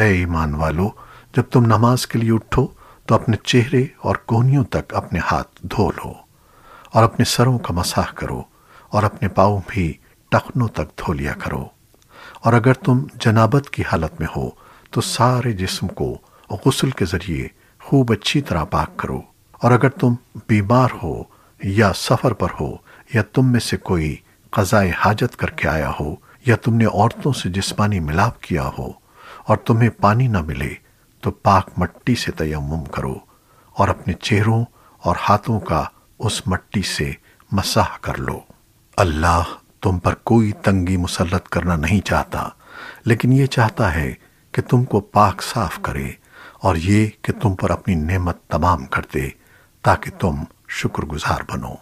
اے ایمان والو، جب تم نماز کے لیے اٹھو تو اپنے چہرے اور کونیوں تک اپنے ہاتھ دھو لو اور اپنے سروں کا مساح کرو اور اپنے پاؤں بھی ٹخنوں تک دھو لیا کرو۔ اور اگر تم جنابت کی حالت میں ہو تو سارے جسم کو غسل کے ذریعے خوب اچھی طرح پاک کرو۔ اور اگر تم بیمار ہو یا سفر پر ہو یا تم میں سے کوئی قضاء حاجت کر کے آیا ہو یا تم نے عورتوں سے جسمانی ملاپ کیا ہو اور تمہیں پانی نہ ملے تو پاک مٹی سے تیمم کرو اور اپنے چہروں اور ہاتھوں کا اس مٹی سے مساح کر لو۔ اللہ تم پر کوئی تنگی مسلط کرنا نہیں چاہتا، لیکن یہ چاہتا ہے کہ تم کو پاک صاف کرے اور یہ کہ تم پر اپنی نعمت تمام کر دے تاکہ تم شکر گزار بنو۔